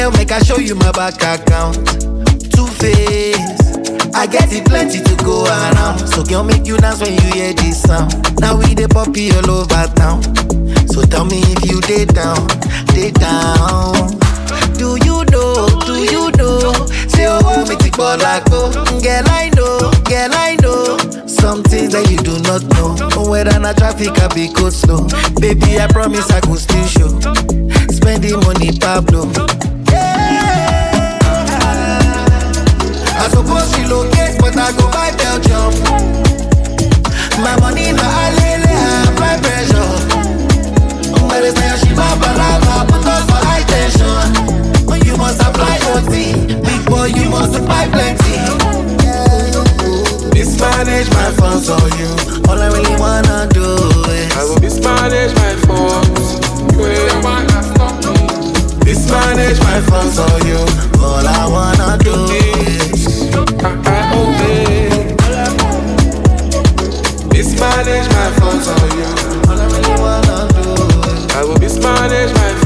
you my back account. Two face. I get it plenty to go around. So girl make you dance when you hear this sound. Now we the poppy all over town. So tell me if you dey down, dey down. Do you know? Do you know? Say oh me tik go. Girl I know, girl I know. Some things that you do not know. Whether na traffic I be go slow. Baby I promise I go still show. Spending money Pablo. She put us for high tension. You must apply OT, big boy, you must buy plenty. Mismanage my funds on you. All I really wanna do I will mismanage my forms. You wanna stop me. mismanage my funds on you. All I wanna do is I, I obey. Mismanage my forms on you. Mismanage my